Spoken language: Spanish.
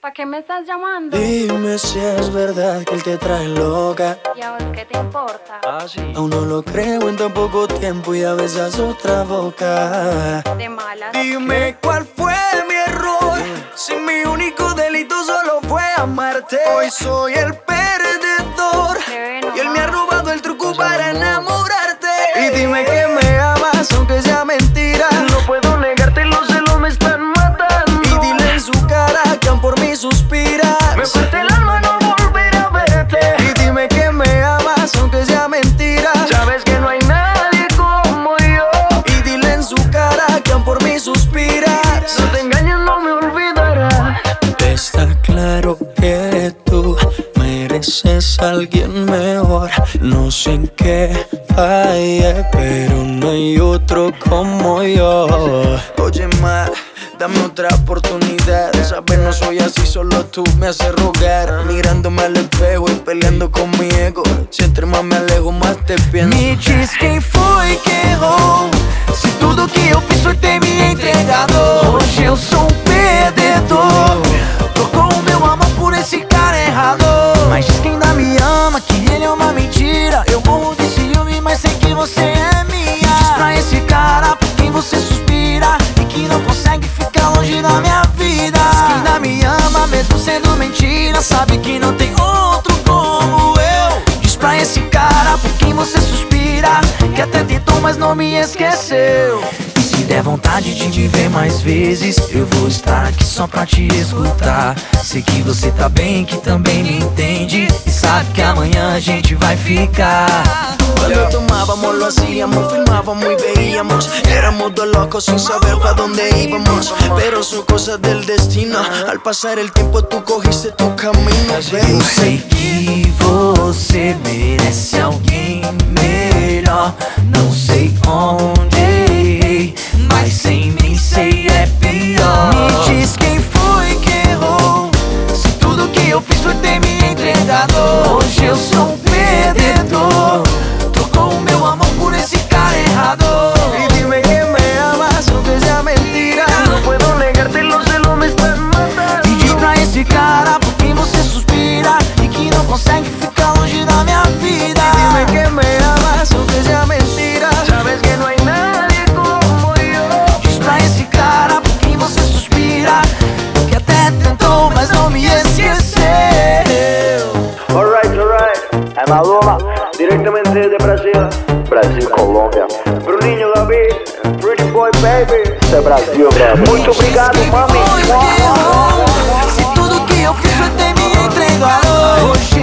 ¿Para qué me estás llamando? Dime si es verdad que él te trae loca. ¿Y a vos qué te importa? Ah, sí. Aún no lo creo en tan poco tiempo y a besas otra boca. De malas. Dime cuál fue mi error. Si mi único delito solo fue amarte. Hoy soy el perdedor. No Y él me ha robado el truco para enamorarte. Y dime Me parte el alma no volver a verte. Y dime que me amas, aunque sea mentira. Sabes que no hay nadie como yo. Y dile en su cara que aún por mí suspiras. No te engañes, no me olvidarás. Está claro que tú mereces a alguien mejor. No sé en qué falle, pero no hay otro como yo. Oye, ma, dame otra oportunidad. Sabes, no soy así, solo tú me haces rogar. Mirándome al espejo y peleando con mi ego. Si entre más me alejo, más te pienso. Me diz quem foi que errou. Se tudo que eu fiz foi ter me entregado. Hoje eu sou sendo mentira. Sabe que não tem outro como eu. Diz pra esse cara por quem você suspira Que até tentou, mas não me esqueceu der vontade de me ver mais vezes Eu vou estar aqui só pra te escutar. Sei que você tá bem, que também me entende E sabe que amanhã a gente vai ficar. Cuando tomábamos lo hacíamos, filmábamos y veíamos Éramos dos locos sin saber para dónde íbamos. Pero son cosas del destino Al pasar el tiempo tú cogiste tu camino, Eu sei que você merece alguém eu sou um perdedor. Brasil é Brasil, Brasil Colômbia. Bruninho Gabi Pretty Boy Baby. Isso é Brasil, meu Muito obrigado, mami. Se tudo que eu fiz foi ter me entregado hoje.